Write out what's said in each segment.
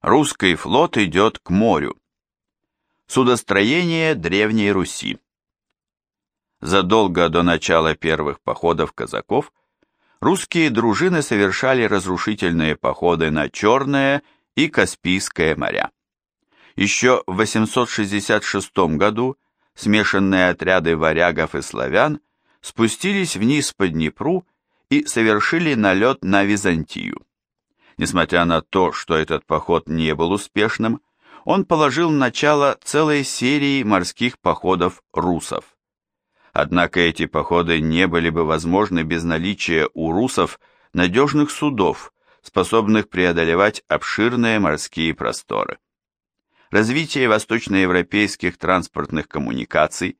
Русский флот идет к морю. Судостроение Древней Руси. Задолго до начала первых походов казаков русские дружины совершали разрушительные походы на Черное и Каспийское моря. Еще в 866 году смешанные отряды варягов и славян спустились вниз по Днепру и совершили налет на Византию. Несмотря на то, что этот поход не был успешным, он положил начало целой серии морских походов русов. Однако эти походы не были бы возможны без наличия у русов надежных судов, способных преодолевать обширные морские просторы. Развитие восточноевропейских транспортных коммуникаций,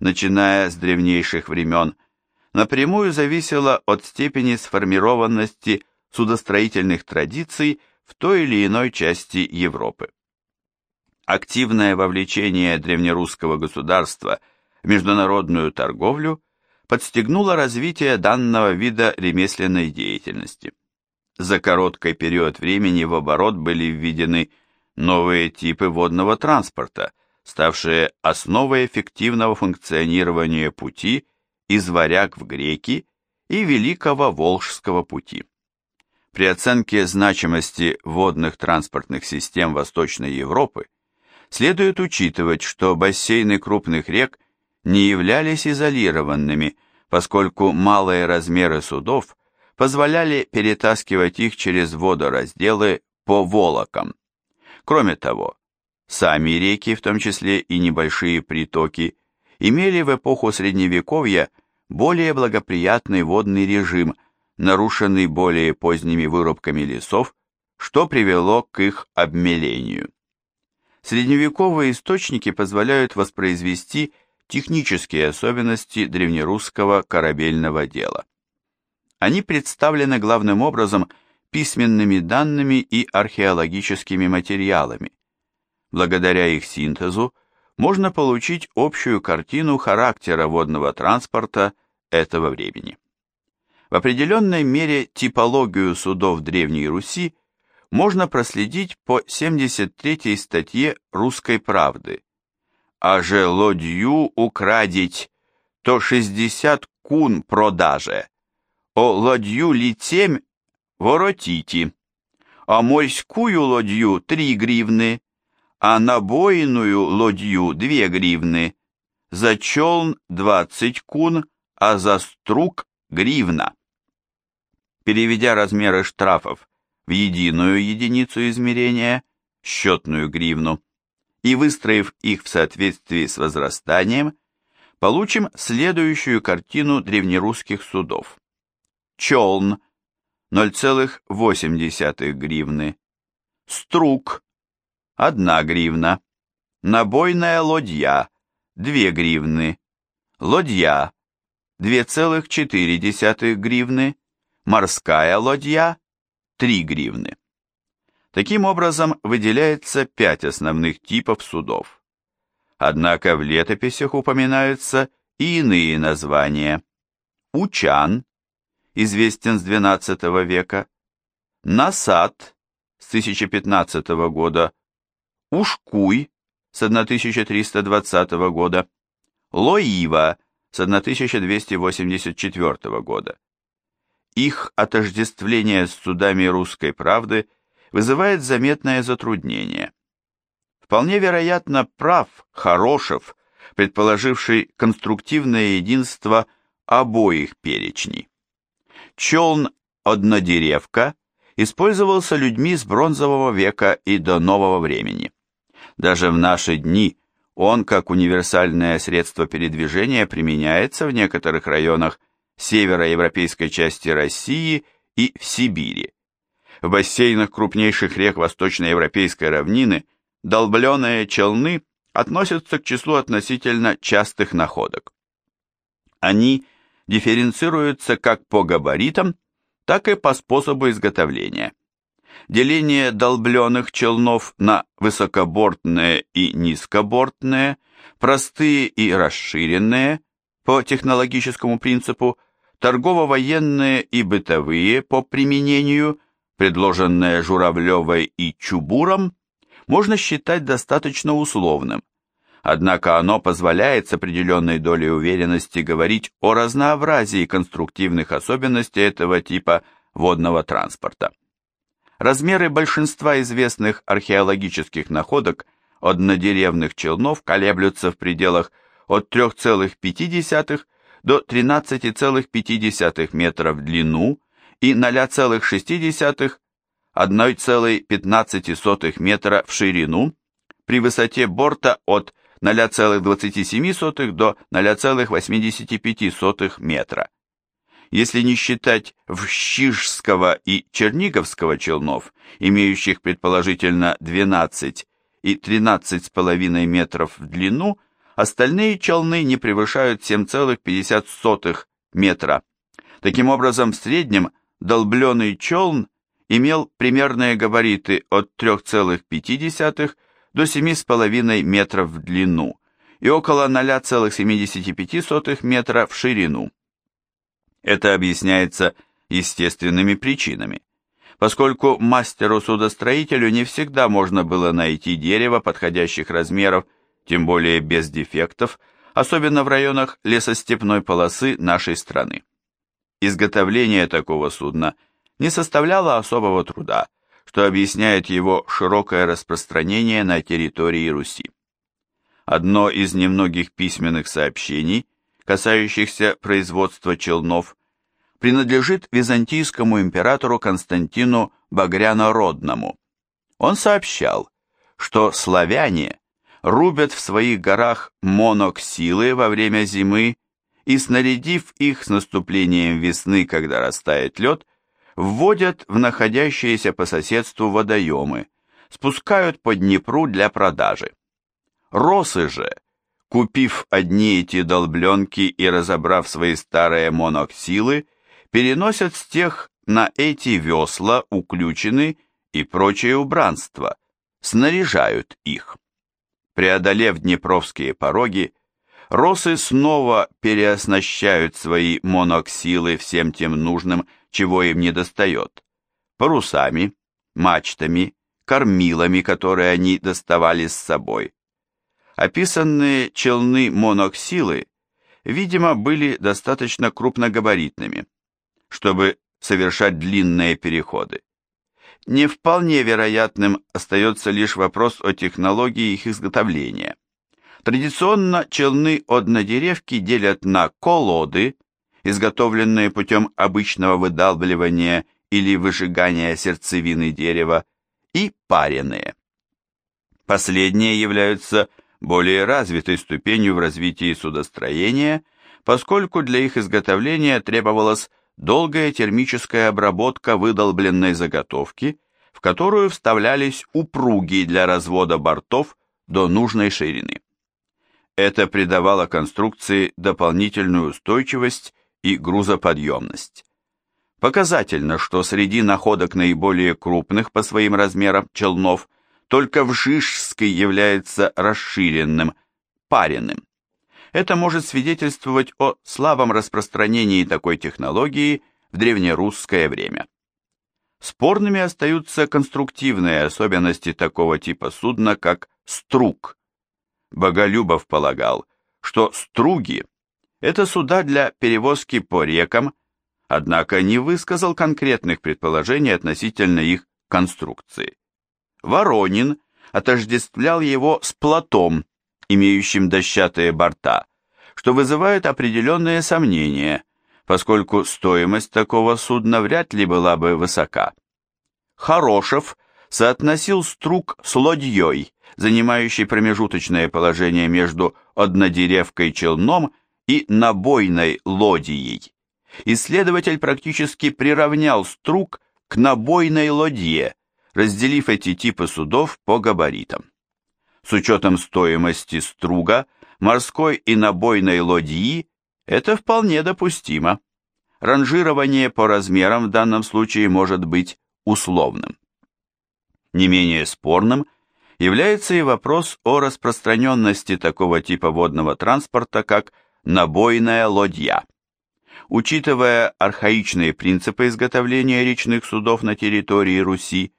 начиная с древнейших времен, напрямую зависело от степени сформированности судостроительных традиций в той или иной части Европы. Активное вовлечение древнерусского государства в международную торговлю подстегнуло развитие данного вида ремесленной деятельности. За короткий период времени в оборот были введены новые типы водного транспорта, ставшие основой эффективного функционирования пути из варяг в греки и Великого Волжского пути. При оценке значимости водных транспортных систем Восточной Европы следует учитывать, что бассейны крупных рек не являлись изолированными, поскольку малые размеры судов позволяли перетаскивать их через водоразделы по волокам. Кроме того, сами реки, в том числе и небольшие притоки, имели в эпоху Средневековья более благоприятный водный режим – нарушенный более поздними вырубками лесов, что привело к их обмелению. Средневековые источники позволяют воспроизвести технические особенности древнерусского корабельного дела. Они представлены главным образом письменными данными и археологическими материалами. Благодаря их синтезу можно получить общую картину характера водного транспорта этого времени. В определенной мере типологию судов Древней Руси можно проследить по 73 статье «Русской правды». «А же лодью украдить, то 60 кун продаже, о лодью летемь воротите, а морскую лодью 3 гривны, а набойную лодью 2 гривны, за челн 20 кун, а за струк гривна переведя размеры штрафов в единую единицу измерения, счетную гривну, и выстроив их в соответствии с возрастанием, получим следующую картину древнерусских судов. Челн 0,8 гривны, струк 1 гривна, набойная лодья 2 гривны, лодья 2,4 гривны, морская лодья – 3 гривны. Таким образом, выделяется пять основных типов судов. Однако в летописях упоминаются и иные названия. Учан, известен с XII века, Насад с 1015 года, Ушкуй с 1320 года, Лоива с 1284 года. Их отождествление с судами русской правды вызывает заметное затруднение. Вполне вероятно, прав Хорошев, предположивший конструктивное единство обоих перечней. Челн «Однодеревка» использовался людьми с бронзового века и до нового времени. Даже в наши дни он, как универсальное средство передвижения, применяется в некоторых районах североевропейской части России и в Сибири. В бассейнах крупнейших рек восточноевропейской равнины долбленные челны относятся к числу относительно частых находок. Они дифференцируются как по габаритам, так и по способу изготовления. Деление долбленных челнов на высокобортные и низкобортные, простые и расширенные по технологическому принципу торгово-военные и бытовые по применению предложенное Журавлевой и Чубуром, можно считать достаточно условным, однако оно позволяет с определенной долей уверенности говорить о разнообразии конструктивных особенностей этого типа водного транспорта. Размеры большинства известных археологических находок однодеревных челнов колеблются в пределах от 3,5 до 13,5 метра в длину и 0,6 1,15 метра в ширину при высоте борта от 0,27 до 0,85 метра. Если не считать Вщижского и Черниговского челнов, имеющих предположительно 12 и 13,5 метров в длину, остальные челны не превышают 7,50 метра. Таким образом, в среднем долбленый челн имел примерные габариты от 3,5 до 7,5 метров в длину и около 0,75 метра в ширину. Это объясняется естественными причинами, поскольку мастеру-судостроителю не всегда можно было найти дерево подходящих размеров, тем более без дефектов, особенно в районах лесостепной полосы нашей страны. Изготовление такого судна не составляло особого труда, что объясняет его широкое распространение на территории Руси. Одно из немногих письменных сообщений, касающихся производства челнов, принадлежит византийскому императору Константину Багрянородному. Он сообщал, что славяне рубят в своих горах моноксилы во время зимы и, снарядив их с наступлением весны, когда растает лед, вводят в находящиеся по соседству водоемы, спускают по Днепру для продажи. Росы же, купив одни эти долбленки и разобрав свои старые моноксилы, переносят с тех на эти весла, уключены и прочее убранство, снаряжают их. Преодолев Днепровские пороги, росы снова переоснащают свои моноксилы всем тем нужным, чего им не достает, парусами, мачтами, кормилами, которые они доставали с собой. Описанные челны моноксилы, видимо, были достаточно крупногабаритными, чтобы совершать длинные переходы. Не вполне вероятным остается лишь вопрос о технологии их изготовления. Традиционно челны однодеревки делят на колоды, изготовленные путем обычного выдалбливания или выжигания сердцевины дерева, и пареные. Последние являются более развитой ступенью в развитии судостроения, поскольку для их изготовления требовалась долгая термическая обработка выдолбленной заготовки, в которую вставлялись упруги для развода бортов до нужной ширины. Это придавало конструкции дополнительную устойчивость и грузоподъемность. Показательно, что среди находок наиболее крупных по своим размерам челнов только Вжижский является расширенным, паренным. Это может свидетельствовать о слабом распространении такой технологии в древнерусское время. Спорными остаются конструктивные особенности такого типа судна, как струг. Боголюбов полагал, что струги – это суда для перевозки по рекам, однако не высказал конкретных предположений относительно их конструкции. Воронин отождествлял его с плотом, имеющим дощатые борта, что вызывает определенные сомнения, поскольку стоимость такого судна вряд ли была бы высока. Хорошев соотносил струк с лодьей, занимающей промежуточное положение между однодеревкой челном и набойной лодией. Исследователь практически приравнял струк к набойной лодье, разделив эти типы судов по габаритам. С учетом стоимости струга, морской и набойной лодьи, это вполне допустимо. Ранжирование по размерам в данном случае может быть условным. Не менее спорным является и вопрос о распространенности такого типа водного транспорта, как набойная лодья. Учитывая архаичные принципы изготовления речных судов на территории Руси,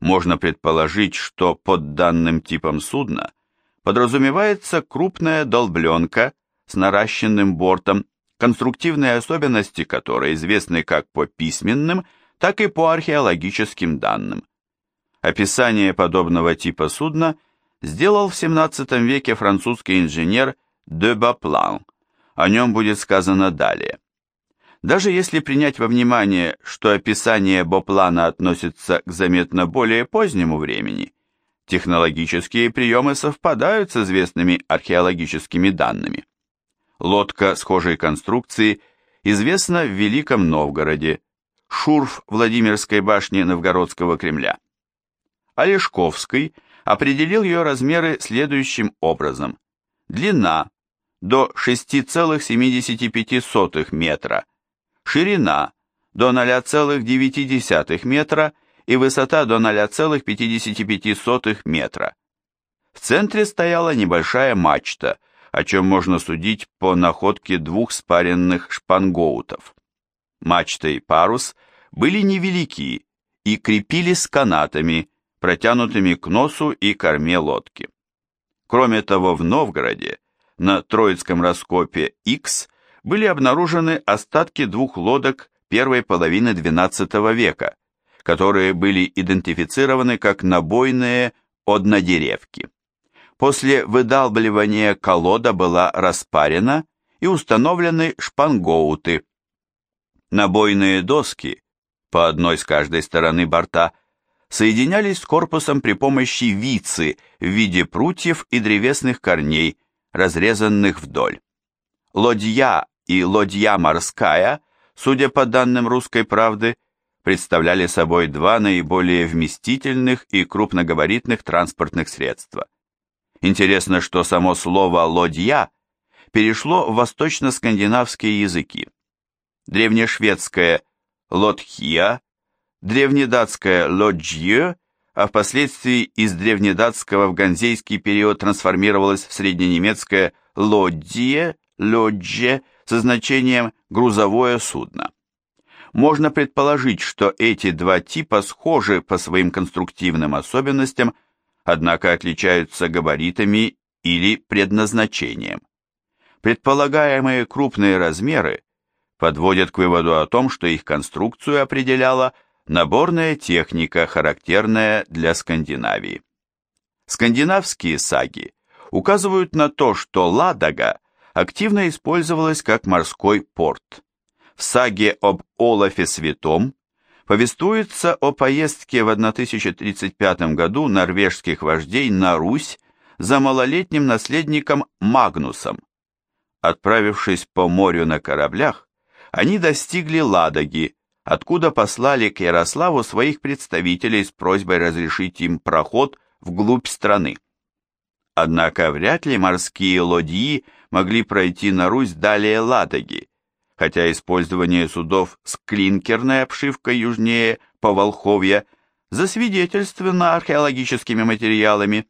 можно предположить, что под данным типом судна подразумевается крупная долбленка с наращенным бортом, конструктивные особенности которой известны как по письменным, так и по археологическим данным. Описание подобного типа судна сделал в XVII веке французский инженер де Баплан. О нем будет сказано далее. Даже если принять во внимание, что описание Боплана относится к заметно более позднему времени, технологические приемы совпадают с известными археологическими данными. Лодка схожей конструкции известна в Великом Новгороде, шурф Владимирской башни Новгородского Кремля. Олешковский определил ее размеры следующим образом. Длина до 6,75 метра, ширина до 0,9 метра и высота до 0,55 метра. В центре стояла небольшая мачта, о чем можно судить по находке двух спаренных шпангоутов. Мачта и парус были невелики и крепились канатами, протянутыми к носу и корме лодки. Кроме того, в Новгороде на Троицком раскопе X были обнаружены остатки двух лодок первой половины XII века, которые были идентифицированы как набойные однодеревки. После выдалбливания колода была распарена и установлены шпангоуты. Набойные доски, по одной с каждой стороны борта, соединялись с корпусом при помощи вицы в виде прутьев и древесных корней, разрезанных вдоль. Лодья и лодья морская, судя по данным русской правды, представляли собой два наиболее вместительных и крупногабаритных транспортных средства. Интересно, что само слово «лодья» перешло в восточно-скандинавские языки. Древнешведское «лодхия», древнедатское «лоджье», а впоследствии из древнедатского в ганзейский период трансформировалось в средненемецкое «лодье», «лодже» со значением «грузовое судно». Можно предположить, что эти два типа схожи по своим конструктивным особенностям, однако отличаются габаритами или предназначением. Предполагаемые крупные размеры подводят к выводу о том, что их конструкцию определяла наборная техника, характерная для Скандинавии. Скандинавские саги указывают на то, что Ладога активно использовалась как морской порт. В саге об Олафе Святом повествуется о поездке в 1035 году норвежских вождей на Русь за малолетним наследником Магнусом. Отправившись по морю на кораблях, они достигли Ладоги, откуда послали к Ярославу своих представителей с просьбой разрешить им проход вглубь страны. Однако вряд ли морские лодьи могли пройти на Русь далее Ладоги, хотя использование судов с клинкерной обшивкой южнее Поволховья засвидетельствовано археологическими материалами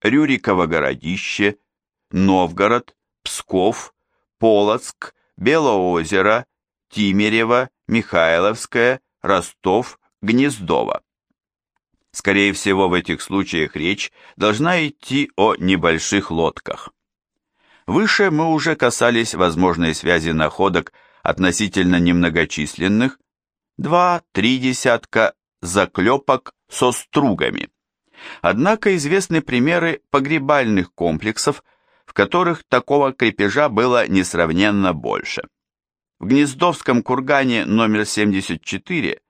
Рюриково городище, Новгород, Псков, Полоцк, Белоозеро, Тимерево, Михайловское, Ростов, Гнездово. Скорее всего, в этих случаях речь должна идти о небольших лодках. Выше мы уже касались возможной связи находок относительно немногочисленных, два-три десятка заклепок со стругами. Однако известны примеры погребальных комплексов, в которых такого крепежа было несравненно больше. В Гнездовском кургане номер 74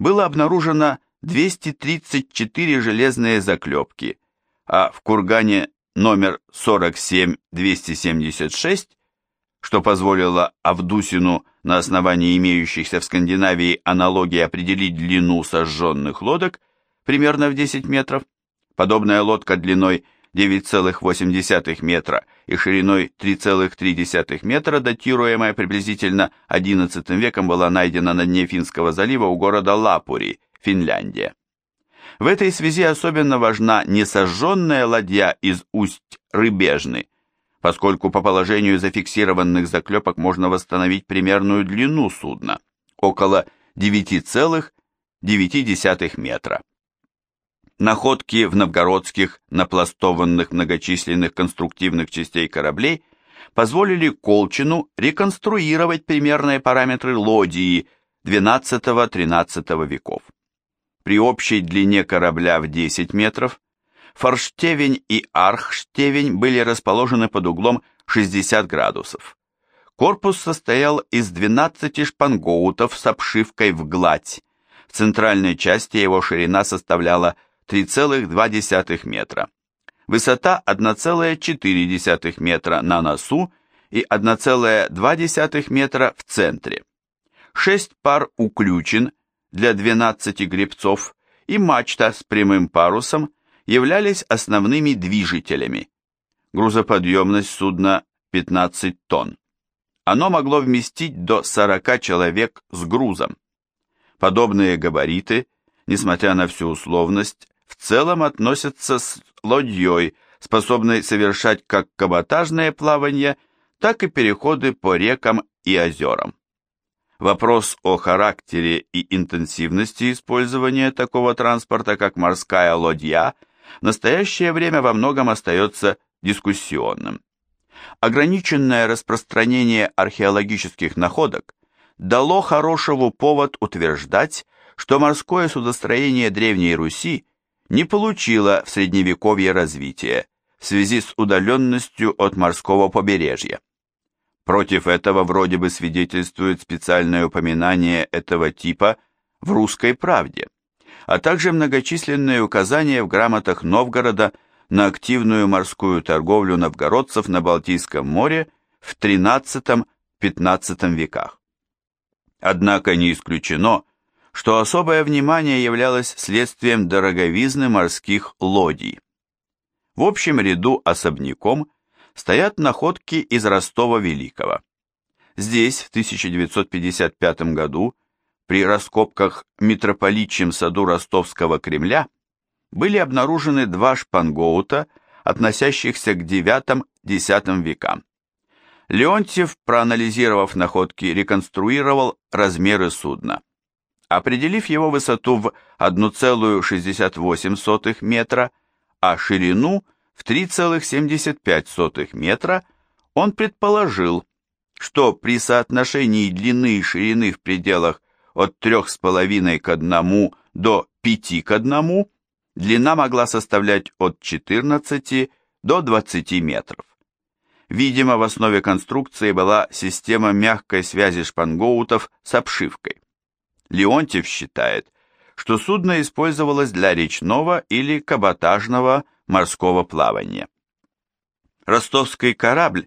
было обнаружено 234 железные заклепки, а в кургане номер 47-276, что позволило Авдусину на основании имеющихся в Скандинавии аналогий определить длину сожженных лодок примерно в 10 метров, подобная лодка длиной 9,8 метра и шириной 3,3 метра, датируемая приблизительно XI веком, была найдена на дне Финского залива у города Лапури, Финляндия. В этой связи особенно важна несожженная ладья из усть Рыбежны, поскольку по положению зафиксированных заклепок можно восстановить примерную длину судна – около 9,9 метра. Находки в новгородских напластованных многочисленных конструктивных частей кораблей позволили Колчину реконструировать примерные параметры лодии XII-XIII веков. При общей длине корабля в 10 метров форштевень и архштевень были расположены под углом 60 градусов. Корпус состоял из 12 шпангоутов с обшивкой в гладь. В центральной части его ширина составляла 3,2 метра. Высота 1,4 метра на носу и 1,2 метра в центре. Шесть пар уключен для 12 гребцов и мачта с прямым парусом являлись основными движителями. Грузоподъемность судна 15 тонн. Оно могло вместить до 40 человек с грузом. Подобные габариты, несмотря на всю условность, в целом относятся с лодьей, способной совершать как каботажное плавание, так и переходы по рекам и озерам. Вопрос о характере и интенсивности использования такого транспорта, как морская лодья, в настоящее время во многом остается дискуссионным. Ограниченное распространение археологических находок дало Хорошеву повод утверждать, что морское судостроение Древней Руси не получило в Средневековье развития в связи с удаленностью от морского побережья. Против этого вроде бы свидетельствует специальное упоминание этого типа в «Русской правде», а также многочисленные указания в грамотах Новгорода на активную морскую торговлю новгородцев на Балтийском море в XIII-XV веках. Однако не исключено, что особое внимание являлось следствием дороговизны морских лодий. В общем ряду особняком стоят находки из Ростова-Великого. Здесь в 1955 году при раскопках в митрополичьем саду Ростовского Кремля были обнаружены два шпангоута, относящихся к IX-X векам. Леонтьев, проанализировав находки, реконструировал размеры судна. Определив его высоту в 1,68 метра, а ширину – в 3,75 метра, он предположил, что при соотношении длины и ширины в пределах от 3,5 к 1 до 5 к 1 длина могла составлять от 14 до 20 метров. Видимо, в основе конструкции была система мягкой связи шпангоутов с обшивкой. Леонтьев считает, что судно использовалось для речного или каботажного морского плавания. Ростовский корабль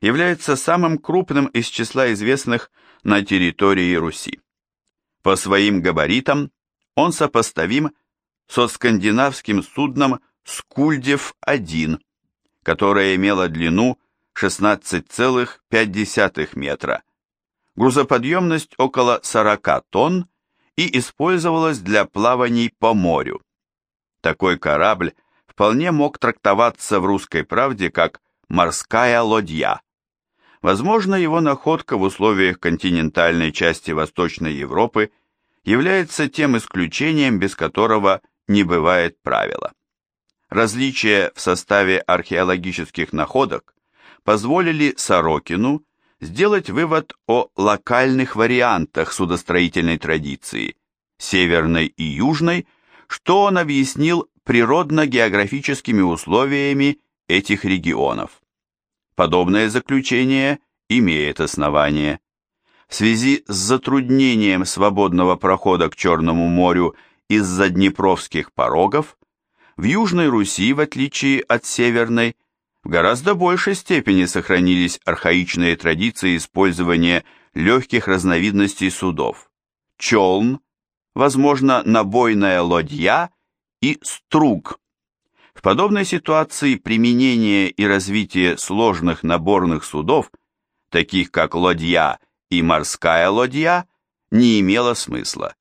является самым крупным из числа известных на территории Руси. По своим габаритам он сопоставим со скандинавским судном Скульдев-1, которое имело длину 16,5 метра, грузоподъемность около 40 тонн и использовалось для плаваний по морю. Такой корабль вполне мог трактоваться в «Русской правде» как «морская лодья». Возможно, его находка в условиях континентальной части Восточной Европы является тем исключением, без которого не бывает правила. Различия в составе археологических находок позволили Сорокину сделать вывод о локальных вариантах судостроительной традиции, северной и южной, что он объяснил природно-географическими условиями этих регионов. Подобное заключение имеет основание. В связи с затруднением свободного прохода к Черному морю из-за днепровских порогов, в Южной Руси, в отличие от Северной, в гораздо большей степени сохранились архаичные традиции использования легких разновидностей судов. Челн, возможно, набойная лодья и струг. В подобной ситуации применение и развитие сложных наборных судов, таких как лодья и морская лодья, не имело смысла.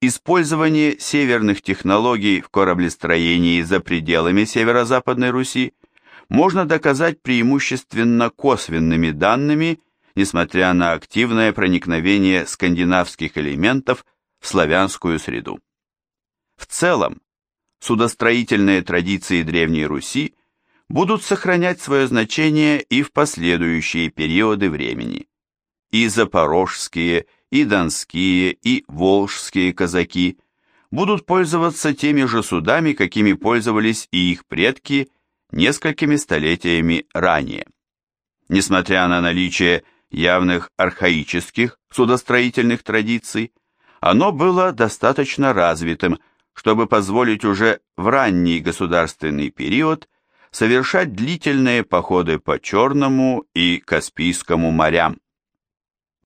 Использование северных технологий в кораблестроении за пределами северо-западной Руси можно доказать преимущественно косвенными данными, несмотря на активное проникновение скандинавских элементов в славянскую среду. В целом, судостроительные традиции Древней Руси будут сохранять свое значение и в последующие периоды времени. И запорожские, и донские, и волжские казаки будут пользоваться теми же судами, какими пользовались и их предки несколькими столетиями ранее. Несмотря на наличие явных архаических судостроительных традиций, оно было достаточно развитым, чтобы позволить уже в ранний государственный период совершать длительные походы по Черному и Каспийскому морям.